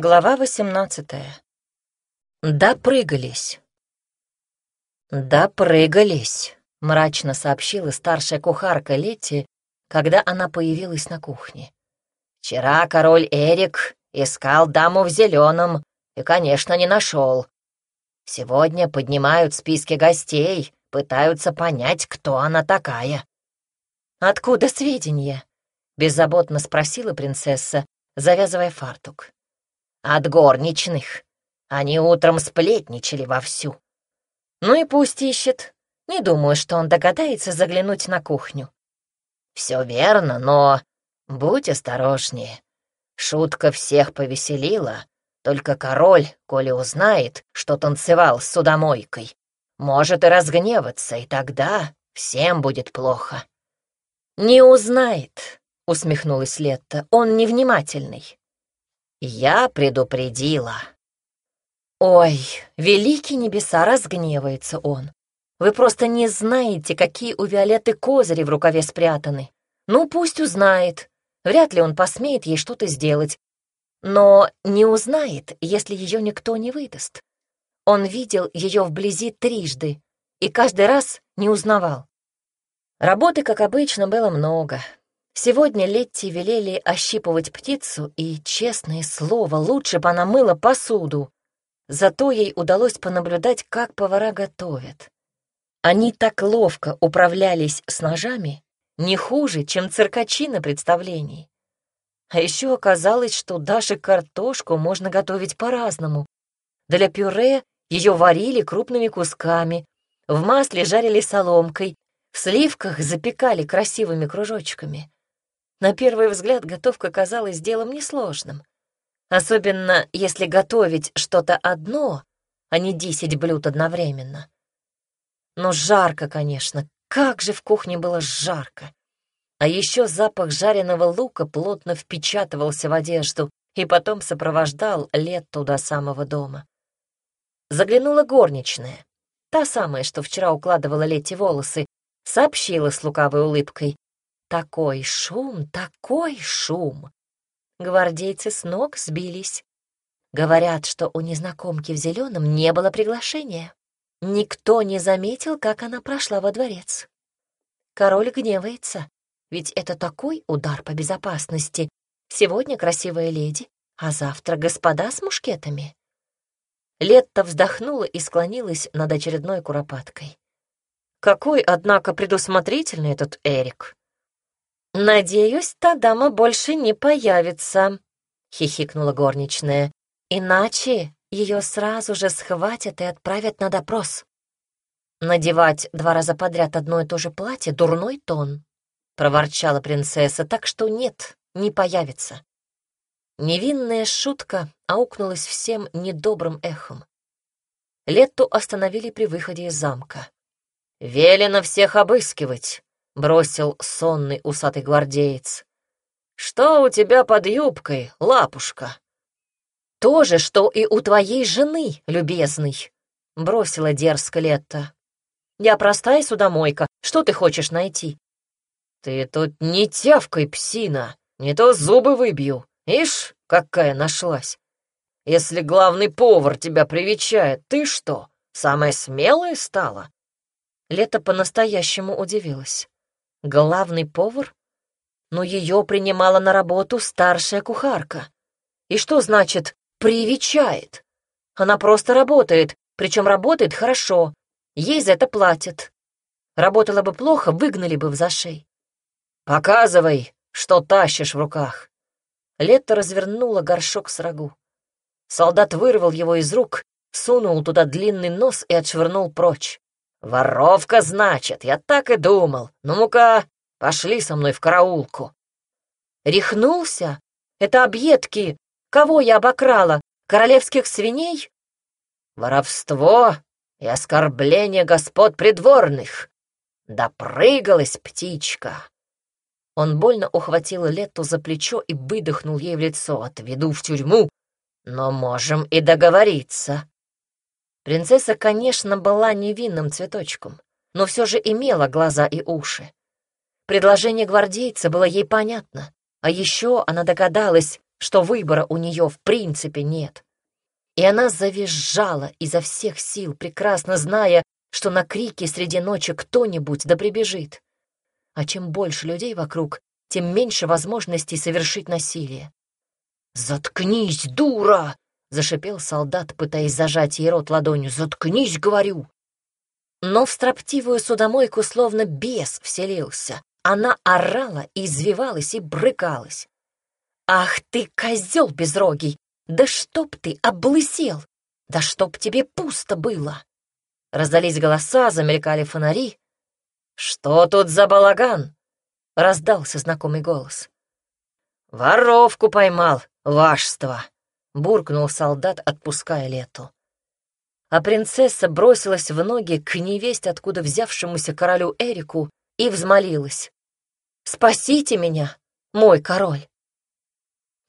Глава восемнадцатая. Допрыгались. Допрыгались, мрачно сообщила старшая кухарка Летти, когда она появилась на кухне. Вчера король Эрик искал даму в зеленом и, конечно, не нашел. Сегодня поднимают списки гостей, пытаются понять, кто она такая. «Откуда сведения?» — беззаботно спросила принцесса, завязывая фартук. От горничных. Они утром сплетничали вовсю. Ну и пусть ищет. Не думаю, что он догадается заглянуть на кухню. Все верно, но будь осторожнее. Шутка всех повеселила. Только король, коли узнает, что танцевал с судомойкой, может и разгневаться, и тогда всем будет плохо. «Не узнает», — усмехнулась Летта, — «он невнимательный. Я предупредила. Ой, великий небеса, разгневается он. Вы просто не знаете, какие у Виолетты козыри в рукаве спрятаны. Ну, пусть узнает. Вряд ли он посмеет ей что-то сделать. Но не узнает, если ее никто не выдаст. Он видел ее вблизи трижды и каждый раз не узнавал. Работы, как обычно, было много. Сегодня Летти велели ощипывать птицу, и, честное слово, лучше бы она мыла посуду. Зато ей удалось понаблюдать, как повара готовят. Они так ловко управлялись с ножами, не хуже, чем циркачи на представлении. А еще оказалось, что даже картошку можно готовить по-разному. Для пюре ее варили крупными кусками, в масле жарили соломкой, в сливках запекали красивыми кружочками. На первый взгляд готовка казалась делом несложным. Особенно, если готовить что-то одно, а не десять блюд одновременно. Но жарко, конечно, как же в кухне было жарко. А еще запах жареного лука плотно впечатывался в одежду и потом сопровождал лето до самого дома. Заглянула горничная, та самая, что вчера укладывала Лете волосы, сообщила с лукавой улыбкой. Такой шум, такой шум! Гвардейцы с ног сбились. Говорят, что у незнакомки в зеленом не было приглашения. Никто не заметил, как она прошла во дворец. Король гневается, ведь это такой удар по безопасности. Сегодня красивая леди, а завтра господа с мушкетами. Летта вздохнула и склонилась над очередной куропаткой. Какой, однако, предусмотрительный этот Эрик. «Надеюсь, та дама больше не появится», — хихикнула горничная. «Иначе ее сразу же схватят и отправят на допрос». «Надевать два раза подряд одно и то же платье — дурной тон», — проворчала принцесса, так что нет, не появится. Невинная шутка аукнулась всем недобрым эхом. Летту остановили при выходе из замка. «Велено всех обыскивать», бросил сонный усатый гвардеец. «Что у тебя под юбкой, лапушка?» «То же, что и у твоей жены, любезный», — бросила дерзко Летта. «Я простая судомойка, что ты хочешь найти?» «Ты тут не тявкой, псина, не то зубы выбью. Ишь, какая нашлась. Если главный повар тебя привечает, ты что, самая смелая стала?» Лето по-настоящему удивилась. Главный повар? Но ее принимала на работу старшая кухарка. И что значит «привечает»? Она просто работает, причем работает хорошо. Ей за это платят. Работала бы плохо, выгнали бы в зашей. «Показывай, что тащишь в руках». Лето развернула горшок с рагу. Солдат вырвал его из рук, сунул туда длинный нос и отшвырнул прочь. «Воровка, значит, я так и думал. Ну-ка, пошли со мной в караулку». «Рехнулся? Это объедки. Кого я обокрала? Королевских свиней?» «Воровство и оскорбление господ придворных. Допрыгалась птичка». Он больно ухватил Летту за плечо и выдохнул ей в лицо. «Отведу в тюрьму, но можем и договориться». Принцесса, конечно, была невинным цветочком, но все же имела глаза и уши. Предложение гвардейца было ей понятно, а еще она догадалась, что выбора у нее в принципе нет. И она завизжала изо всех сил, прекрасно зная, что на крики среди ночи кто-нибудь да прибежит. А чем больше людей вокруг, тем меньше возможностей совершить насилие. «Заткнись, дура!» — зашипел солдат, пытаясь зажать ей рот ладонью. «Заткнись, говорю!» Но в строптивую судомойку словно бес вселился. Она орала, извивалась и брыкалась. «Ах ты, козел безрогий! Да чтоб ты облысел! Да чтоб тебе пусто было!» Раздались голоса, замелькали фонари. «Что тут за балаган?» — раздался знакомый голос. «Воровку поймал, вашество!» — буркнул солдат, отпуская лету. А принцесса бросилась в ноги к невесть, откуда взявшемуся королю Эрику, и взмолилась. «Спасите меня, мой король!»